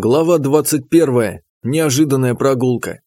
Глава 21. Неожиданная прогулка.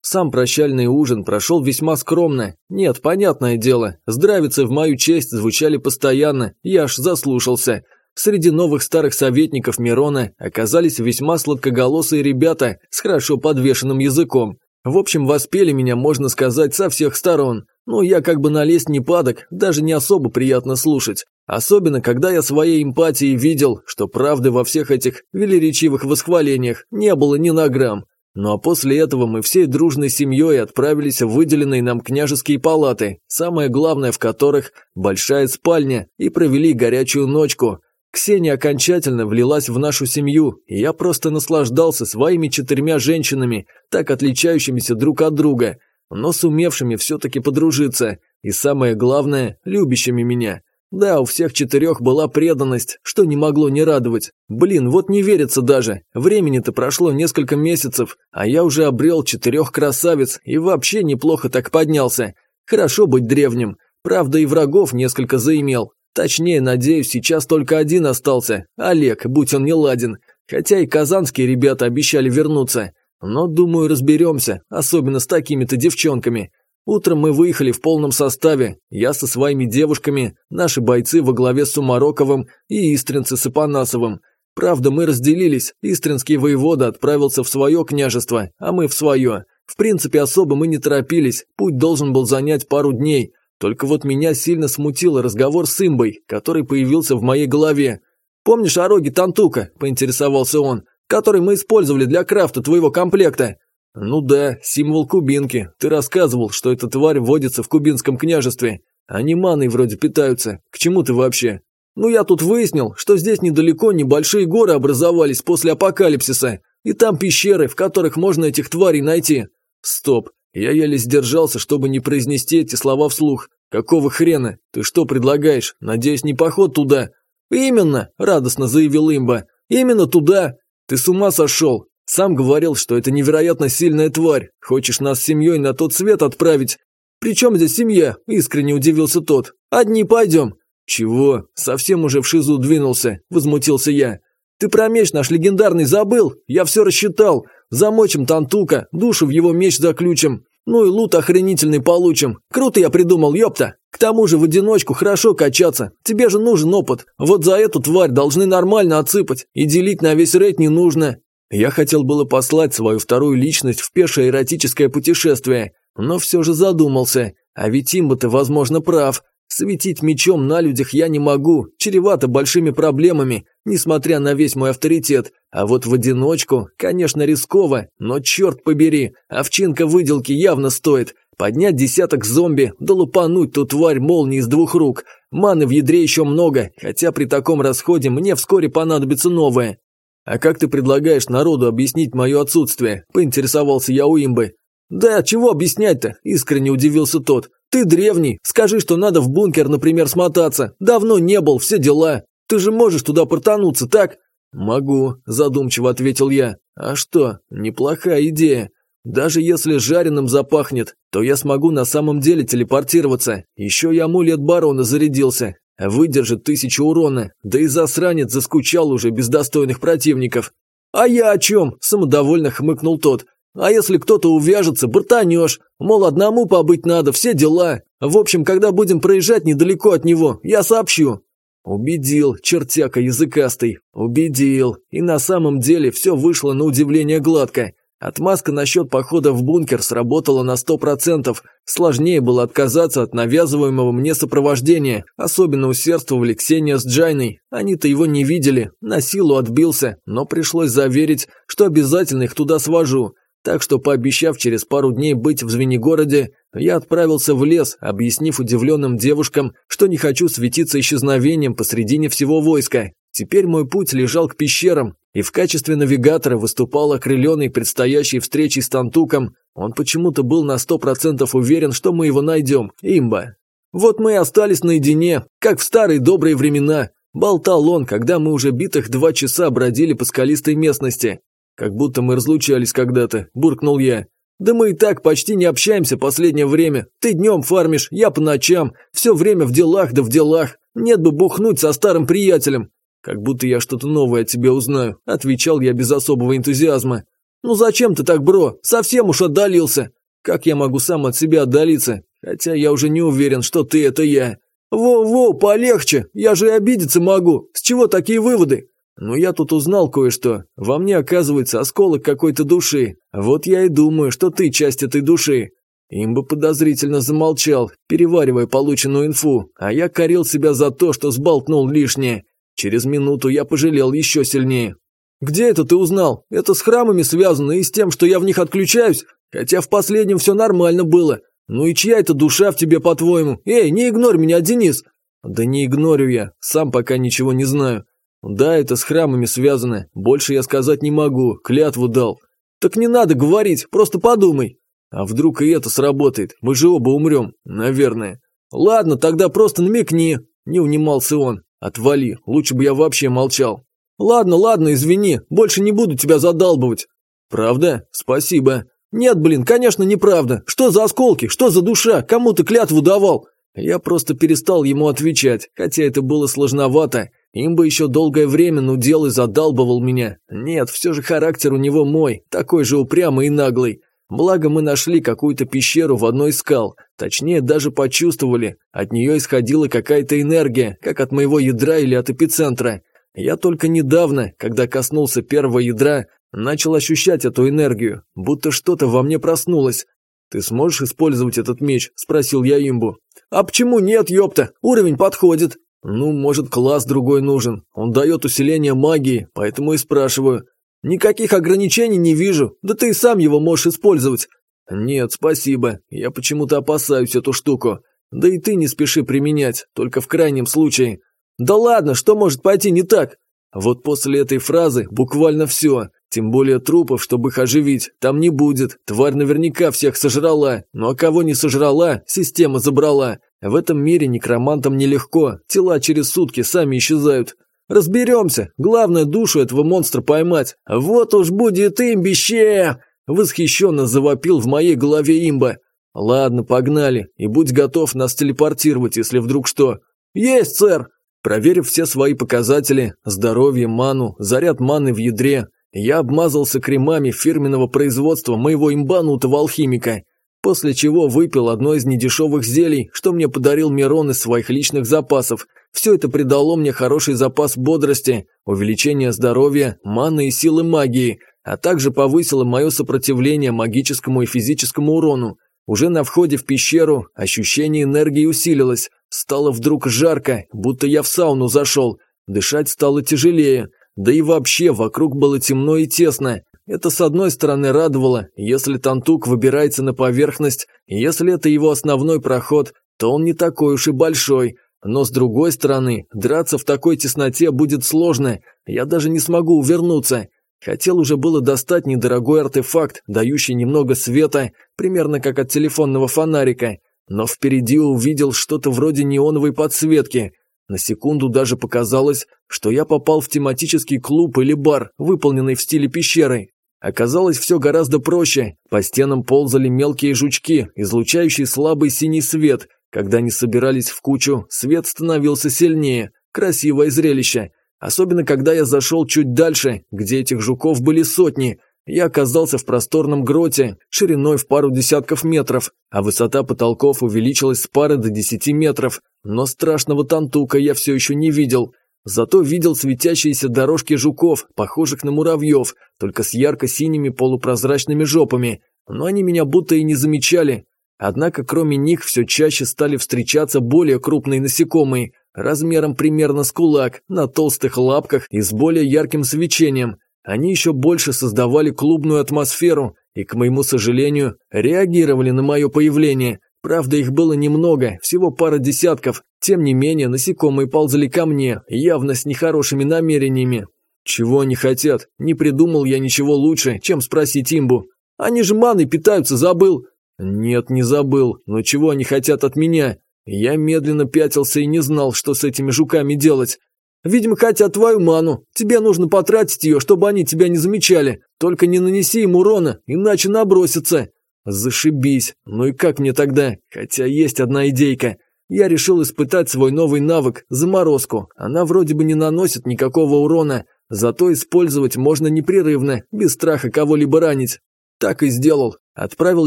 Сам прощальный ужин прошел весьма скромно. Нет, понятное дело, здравицы в мою честь звучали постоянно, я аж заслушался. Среди новых старых советников Мирона оказались весьма сладкоголосые ребята с хорошо подвешенным языком. В общем, воспели меня, можно сказать, со всех сторон. Ну, я как бы налезть не падок, даже не особо приятно слушать. Особенно, когда я своей эмпатией видел, что правды во всех этих велеречивых восхвалениях не было ни на грамм. Ну а после этого мы всей дружной семьей отправились в выделенные нам княжеские палаты, самое главное в которых – большая спальня, и провели горячую ночку. Ксения окончательно влилась в нашу семью, и я просто наслаждался своими четырьмя женщинами, так отличающимися друг от друга, но сумевшими все-таки подружиться, и самое главное – любящими меня – да, у всех четырех была преданность, что не могло не радовать. Блин, вот не верится даже. Времени-то прошло несколько месяцев, а я уже обрел четырех красавиц и вообще неплохо так поднялся. Хорошо быть древним. Правда, и врагов несколько заимел. Точнее, надеюсь, сейчас только один остался. Олег, будь он не ладен. Хотя и казанские ребята обещали вернуться. Но, думаю, разберемся, особенно с такими-то девчонками. Утром мы выехали в полном составе, я со своими девушками, наши бойцы во главе с Сумароковым и истринцы с Апанасовым. Правда, мы разделились, истринский воевода отправился в свое княжество, а мы в свое. В принципе, особо мы не торопились, путь должен был занять пару дней. Только вот меня сильно смутил разговор с имбой, который появился в моей голове. «Помнишь ороги Тантука?» – поинтересовался он, «который мы использовали для крафта твоего комплекта?» «Ну да, символ кубинки. Ты рассказывал, что эта тварь водится в кубинском княжестве. Они маной вроде питаются. К чему ты вообще?» «Ну я тут выяснил, что здесь недалеко небольшие горы образовались после апокалипсиса, и там пещеры, в которых можно этих тварей найти». «Стоп. Я еле сдержался, чтобы не произнести эти слова вслух. Какого хрена? Ты что предлагаешь? Надеюсь, не поход туда?» «Именно!» – радостно заявил имба. «Именно туда! Ты с ума сошел! Сам говорил, что это невероятно сильная тварь. Хочешь нас с семьей на тот свет отправить? При чем здесь семья? Искренне удивился тот. Одни пойдем. Чего? Совсем уже в шизу двинулся, возмутился я. Ты про меч наш легендарный забыл? Я все рассчитал. Замочим Тантука, душу в его меч заключим. Ну и лут охренительный получим. Круто я придумал, ёпта. К тому же в одиночку хорошо качаться. Тебе же нужен опыт. Вот за эту тварь должны нормально отсыпать. И делить на весь рейд не нужно. Я хотел было послать свою вторую личность в пешее эротическое путешествие, но все же задумался, а ведь имба-то, возможно, прав. Светить мечом на людях я не могу, чревато большими проблемами, несмотря на весь мой авторитет. А вот в одиночку, конечно, рисково, но черт побери, овчинка выделки явно стоит. Поднять десяток зомби, да лупануть ту тварь молнии из двух рук. Маны в ядре еще много, хотя при таком расходе мне вскоре понадобится новая. «А как ты предлагаешь народу объяснить мое отсутствие?» – поинтересовался я у имбы. «Да чего объяснять-то?» – искренне удивился тот. «Ты древний, скажи, что надо в бункер, например, смотаться. Давно не был, все дела. Ты же можешь туда портануться, так?» «Могу», – задумчиво ответил я. «А что, неплохая идея. Даже если жареным запахнет, то я смогу на самом деле телепортироваться. Еще и амулет барона зарядился, Выдержит тысячу урона, да и засранец заскучал уже без достойных противников. «А я о чем?» – самодовольно хмыкнул тот. «А если кто-то увяжется, бортанешь. Мол, одному побыть надо, все дела. В общем, когда будем проезжать недалеко от него, я сообщу». Убедил, чертяка языкастый, убедил. И на самом деле все вышло на удивление гладко. Отмазка насчет похода в бункер сработала на сто процентов. Сложнее было отказаться от навязываемого мне сопровождения. Особенно усердствовали Ксения с Джайной. Они-то его не видели, на силу отбился, но пришлось заверить, что обязательно их туда свожу. Так что, пообещав через пару дней быть в Звенигороде, я отправился в лес, объяснив удивленным девушкам, что не хочу светиться исчезновением посредине всего войска. Теперь мой путь лежал к пещерам, и в качестве навигатора выступал окрыленный предстоящей встречей с Тантуком. Он почему-то был на сто процентов уверен, что мы его найдем. Имба. Вот мы и остались наедине, как в старые добрые времена. Болтал он, когда мы уже битых два часа бродили по скалистой местности. Как будто мы разлучались когда-то, буркнул я. Да мы и так почти не общаемся последнее время. Ты днем фармишь, я по ночам. Все время в делах да в делах. Нет бы бухнуть со старым приятелем. Как будто я что-то новое о тебе узнаю», – отвечал я без особого энтузиазма. «Ну зачем ты так, бро? Совсем уж отдалился». «Как я могу сам от себя отдалиться? Хотя я уже не уверен, что ты – это я». «Во-во, полегче, я же и обидеться могу. С чего такие выводы?» «Ну я тут узнал кое-что. Во мне оказывается осколок какой-то души. Вот я и думаю, что ты часть этой души». Имба подозрительно замолчал, переваривая полученную инфу, а я корил себя за то, что сболтнул лишнее. Через минуту я пожалел еще сильнее. «Где это ты узнал? Это с храмами связано и с тем, что я в них отключаюсь? Хотя в последнем все нормально было. Ну и чья это душа в тебе, по-твоему? Эй, не игнорь меня, Денис!» «Да не игнорю я, сам пока ничего не знаю. Да, это с храмами связано, больше я сказать не могу, клятву дал». «Так не надо говорить, просто подумай». «А вдруг и это сработает? Мы же оба умрем, наверное». «Ладно, тогда просто намекни», – не унимался он. «Отвали, лучше бы я вообще молчал». «Ладно, ладно, извини, больше не буду тебя задалбывать». «Правда? Спасибо». «Нет, блин, конечно, неправда. Что за осколки? Что за душа? Кому ты клятву давал?» Я просто перестал ему отвечать, хотя это было сложновато. Им бы еще долгое время нудел и задалбывал меня. Нет, все же характер у него мой, такой же упрямый и наглый. Благо мы нашли какую-то пещеру в одной из скал. Точнее, даже почувствовали. От нее исходила какая-то энергия, как от моего ядра или от эпицентра. Я только недавно, когда коснулся первого ядра, начал ощущать эту энергию, будто что-то во мне проснулось. «Ты сможешь использовать этот меч?» – спросил я имбу. «А почему нет, ёпта? Уровень подходит». «Ну, может, класс другой нужен. Он дает усиление магии, поэтому и спрашиваю». «Никаких ограничений не вижу. Да ты и сам его можешь использовать». «Нет, спасибо. Я почему-то опасаюсь эту штуку. Да и ты не спеши применять, только в крайнем случае. «Да ладно, что может пойти не так?» Вот после этой фразы буквально все. Тем более трупов, чтобы их оживить, там не будет. Тварь наверняка всех сожрала. Ну а кого не сожрала, система забрала. В этом мире некромантам нелегко. Тела через сутки сами исчезают. Разберемся. Главное душу этого монстра поймать. Вот уж будет имбище! Восхищенно завопил в моей голове имба. Ладно, погнали. И будь готов нас телепортировать, если вдруг что. Есть, сэр! Проверив все свои показатели, здоровье, ману, заряд маны в ядре, я обмазался кремами фирменного производства моего имбанутого алхимика, после чего выпил одно из недешевых зелий, что мне подарил Мирон из своих личных запасов. Все это придало мне хороший запас бодрости, увеличение здоровья, маны и силы магии, а также повысило мое сопротивление магическому и физическому урону. Уже на входе в пещеру ощущение энергии усилилось, Стало вдруг жарко, будто я в сауну зашел. Дышать стало тяжелее. Да и вообще вокруг было темно и тесно. Это с одной стороны радовало, если Тантук выбирается на поверхность, если это его основной проход, то он не такой уж и большой. Но с другой стороны, драться в такой тесноте будет сложно, я даже не смогу увернуться. Хотел уже было достать недорогой артефакт, дающий немного света, примерно как от телефонного фонарика, но впереди увидел что-то вроде неоновой подсветки. На секунду даже показалось, что я попал в тематический клуб или бар, выполненный в стиле пещеры. Оказалось все гораздо проще. По стенам ползали мелкие жучки, излучающие слабый синий свет. Когда они собирались в кучу, свет становился сильнее. Красивое зрелище. Особенно, когда я зашел чуть дальше, где этих жуков были сотни – я оказался в просторном гроте, шириной в пару десятков метров, а высота потолков увеличилась с пары до десяти метров, но страшного тантука я все еще не видел. Зато видел светящиеся дорожки жуков, похожих на муравьев, только с ярко-синими полупрозрачными жопами, но они меня будто и не замечали. Однако кроме них все чаще стали встречаться более крупные насекомые, размером примерно с кулак, на толстых лапках и с более ярким свечением, они еще больше создавали клубную атмосферу и, к моему сожалению, реагировали на мое появление. Правда, их было немного, всего пара десятков. Тем не менее, насекомые ползали ко мне, явно с нехорошими намерениями. Чего они хотят? Не придумал я ничего лучше, чем спросить имбу. Они же маной питаются, забыл? Нет, не забыл, но чего они хотят от меня? Я медленно пятился и не знал, что с этими жуками делать. Видимо, хотят твою ману. Тебе нужно потратить ее, чтобы они тебя не замечали. Только не нанеси им урона, иначе набросятся. Зашибись. Ну и как мне тогда? Хотя есть одна идейка. Я решил испытать свой новый навык – заморозку. Она вроде бы не наносит никакого урона, зато использовать можно непрерывно, без страха кого-либо ранить. Так и сделал. Отправил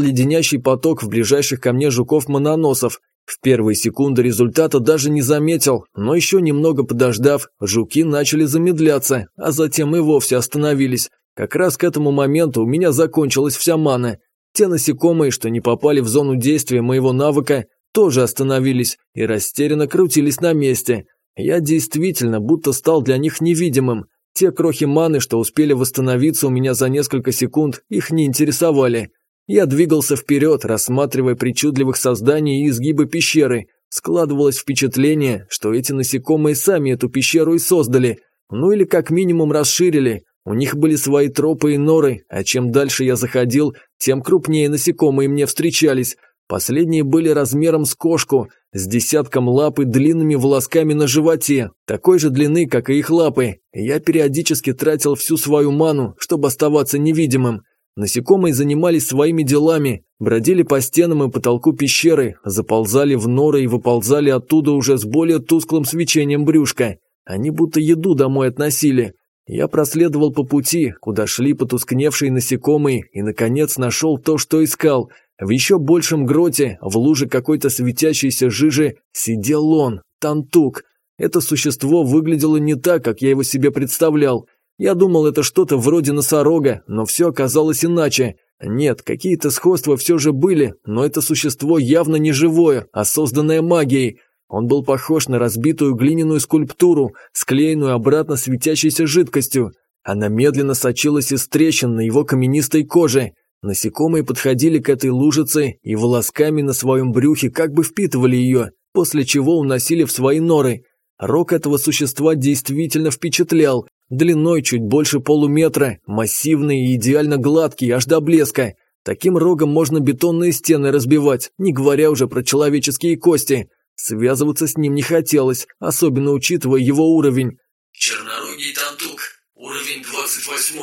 леденящий поток в ближайших ко мне жуков-мононосов. В первые секунды результата даже не заметил, но еще немного подождав, жуки начали замедляться, а затем и вовсе остановились. Как раз к этому моменту у меня закончилась вся мана. Те насекомые, что не попали в зону действия моего навыка, тоже остановились и растерянно крутились на месте. Я действительно будто стал для них невидимым. Те крохи маны, что успели восстановиться у меня за несколько секунд, их не интересовали. Я двигался вперед, рассматривая причудливых созданий и изгибы пещеры. Складывалось впечатление, что эти насекомые сами эту пещеру и создали, ну или как минимум расширили. У них были свои тропы и норы, а чем дальше я заходил, тем крупнее насекомые мне встречались. Последние были размером с кошку, с десятком лап и длинными волосками на животе, такой же длины, как и их лапы. Я периодически тратил всю свою ману, чтобы оставаться невидимым. Насекомые занимались своими делами, бродили по стенам и потолку пещеры, заползали в норы и выползали оттуда уже с более тусклым свечением брюшка. Они будто еду домой относили. Я проследовал по пути, куда шли потускневшие насекомые, и, наконец, нашел то, что искал. В еще большем гроте, в луже какой-то светящейся жижи, сидел он, Тантук. Это существо выглядело не так, как я его себе представлял. Я думал, это что-то вроде носорога, но все оказалось иначе. Нет, какие-то сходства все же были, но это существо явно не живое, а созданное магией. Он был похож на разбитую глиняную скульптуру, склеенную обратно светящейся жидкостью. Она медленно сочилась из трещин на его каменистой коже. Насекомые подходили к этой лужице и волосками на своем брюхе как бы впитывали ее, после чего уносили в свои норы. Рог этого существа действительно впечатлял, Длиной чуть больше полуметра, массивный и идеально гладкий, аж до блеска. Таким рогом можно бетонные стены разбивать, не говоря уже про человеческие кости. Связываться с ним не хотелось, особенно учитывая его уровень. Чернорогий Тантук, уровень 28.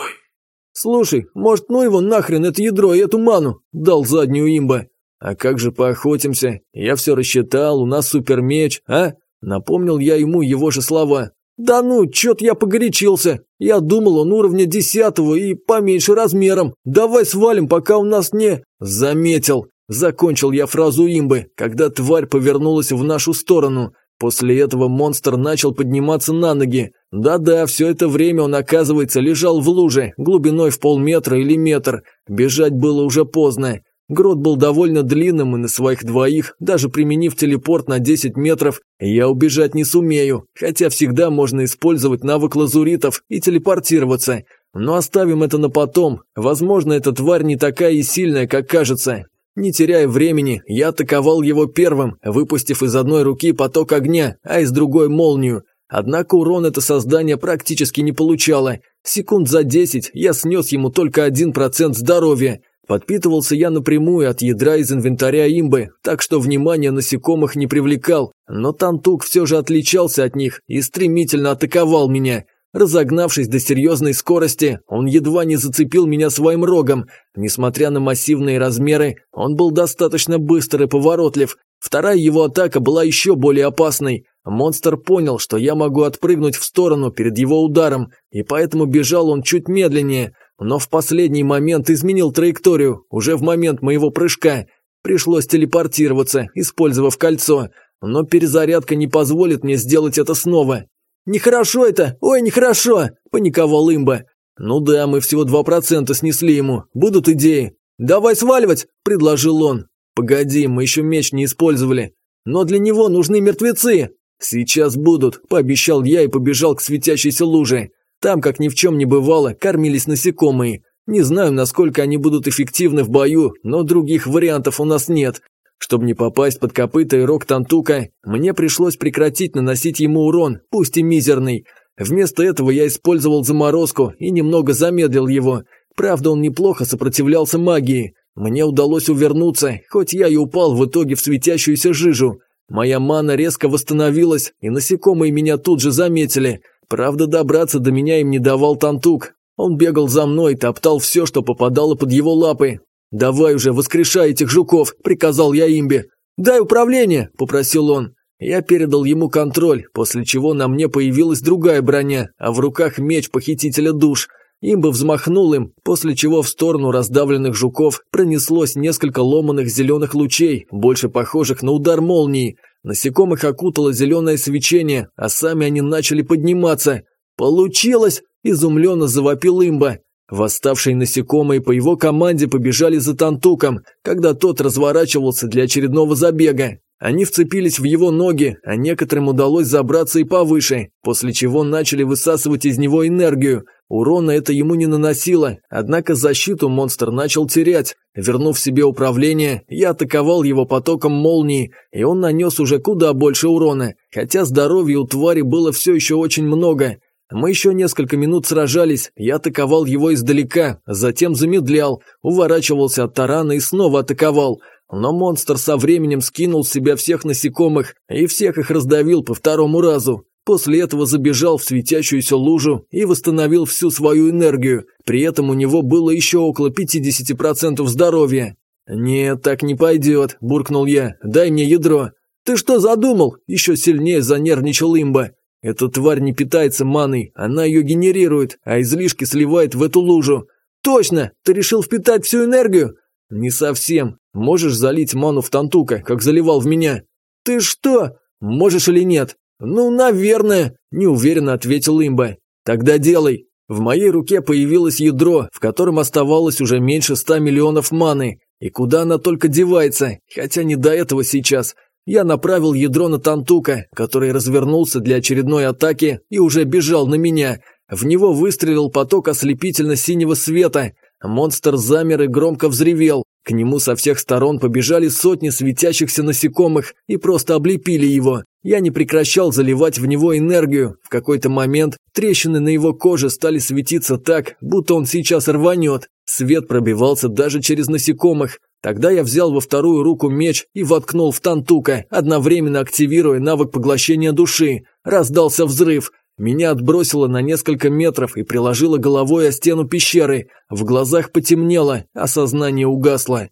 Слушай, может ну его нахрен это ядро и эту ману? Дал заднюю имба. А как же поохотимся? Я все рассчитал, у нас супермеч, а? Напомнил я ему его же слова. «Да ну, чё-то я погорячился. Я думал, он уровня десятого и поменьше размером. Давай свалим, пока у нас не...» «Заметил». Закончил я фразу имбы, когда тварь повернулась в нашу сторону. После этого монстр начал подниматься на ноги. Да-да, все это время он, оказывается, лежал в луже, глубиной в полметра или метр. Бежать было уже поздно. Грот был довольно длинным, и на своих двоих, даже применив телепорт на 10 метров, я убежать не сумею, хотя всегда можно использовать навык лазуритов и телепортироваться. Но оставим это на потом, возможно, эта тварь не такая и сильная, как кажется. Не теряя времени, я атаковал его первым, выпустив из одной руки поток огня, а из другой молнию. Однако урон это создание практически не получало. Секунд за 10 я снес ему только 1% здоровья. Подпитывался я напрямую от ядра из инвентаря имбы, так что внимание насекомых не привлекал, но Тантук все же отличался от них и стремительно атаковал меня. Разогнавшись до серьезной скорости, он едва не зацепил меня своим рогом. Несмотря на массивные размеры, он был достаточно быстр и поворотлив. Вторая его атака была еще более опасной. Монстр понял, что я могу отпрыгнуть в сторону перед его ударом, и поэтому бежал он чуть медленнее, но в последний момент изменил траекторию, уже в момент моего прыжка. Пришлось телепортироваться, использовав кольцо, но перезарядка не позволит мне сделать это снова. «Нехорошо это! Ой, нехорошо!» – паниковал имба. «Ну да, мы всего два процента снесли ему. Будут идеи?» «Давай сваливать!» – предложил он. «Погоди, мы еще меч не использовали. Но для него нужны мертвецы!» «Сейчас будут», – пообещал я и побежал к светящейся луже. Там, как ни в чем не бывало, кормились насекомые. Не знаю, насколько они будут эффективны в бою, но других вариантов у нас нет. Чтобы не попасть под копыта и рог Тантука, мне пришлось прекратить наносить ему урон, пусть и мизерный. Вместо этого я использовал заморозку и немного замедлил его. Правда, он неплохо сопротивлялся магии. Мне удалось увернуться, хоть я и упал в итоге в светящуюся жижу. Моя мана резко восстановилась, и насекомые меня тут же заметили – Правда, добраться до меня им не давал Тантук. Он бегал за мной, топтал все, что попадало под его лапы. «Давай уже, воскрешай этих жуков!» – приказал я имбе. «Дай управление!» – попросил он. Я передал ему контроль, после чего на мне появилась другая броня, а в руках меч похитителя душ. Имба взмахнул им, после чего в сторону раздавленных жуков пронеслось несколько ломаных зеленых лучей, больше похожих на удар молнии. Насекомых окутало зеленое свечение, а сами они начали подниматься. «Получилось!» – изумленно завопил имба. Восставшие насекомые по его команде побежали за Тантуком, когда тот разворачивался для очередного забега. Они вцепились в его ноги, а некоторым удалось забраться и повыше, после чего начали высасывать из него энергию. Урона это ему не наносило, однако защиту монстр начал терять. Вернув себе управление, я атаковал его потоком молнии, и он нанес уже куда больше урона, хотя здоровья у твари было все еще очень много. Мы еще несколько минут сражались, я атаковал его издалека, затем замедлял, уворачивался от тарана и снова атаковал. Но монстр со временем скинул с себя всех насекомых и всех их раздавил по второму разу. После этого забежал в светящуюся лужу и восстановил всю свою энергию, при этом у него было еще около 50% здоровья. «Нет, так не пойдет», – буркнул я, – «дай мне ядро». «Ты что задумал?» – еще сильнее занервничал имба. Эта тварь не питается маной, она ее генерирует, а излишки сливает в эту лужу. Точно! Ты решил впитать всю энергию? Не совсем. Можешь залить ману в Тантука, как заливал в меня. Ты что? Можешь или нет? Ну, наверное, неуверенно ответил имба. Тогда делай. В моей руке появилось ядро, в котором оставалось уже меньше ста миллионов маны. И куда она только девается, хотя не до этого сейчас. Я направил ядро на Тантука, который развернулся для очередной атаки и уже бежал на меня. В него выстрелил поток ослепительно-синего света. Монстр замер и громко взревел. К нему со всех сторон побежали сотни светящихся насекомых и просто облепили его. Я не прекращал заливать в него энергию. В какой-то момент трещины на его коже стали светиться так, будто он сейчас рванет. Свет пробивался даже через насекомых. Тогда я взял во вторую руку меч и воткнул в Тантука, одновременно активируя навык поглощения души. Раздался взрыв. Меня отбросило на несколько метров и приложило головой о стену пещеры. В глазах потемнело, а сознание угасло.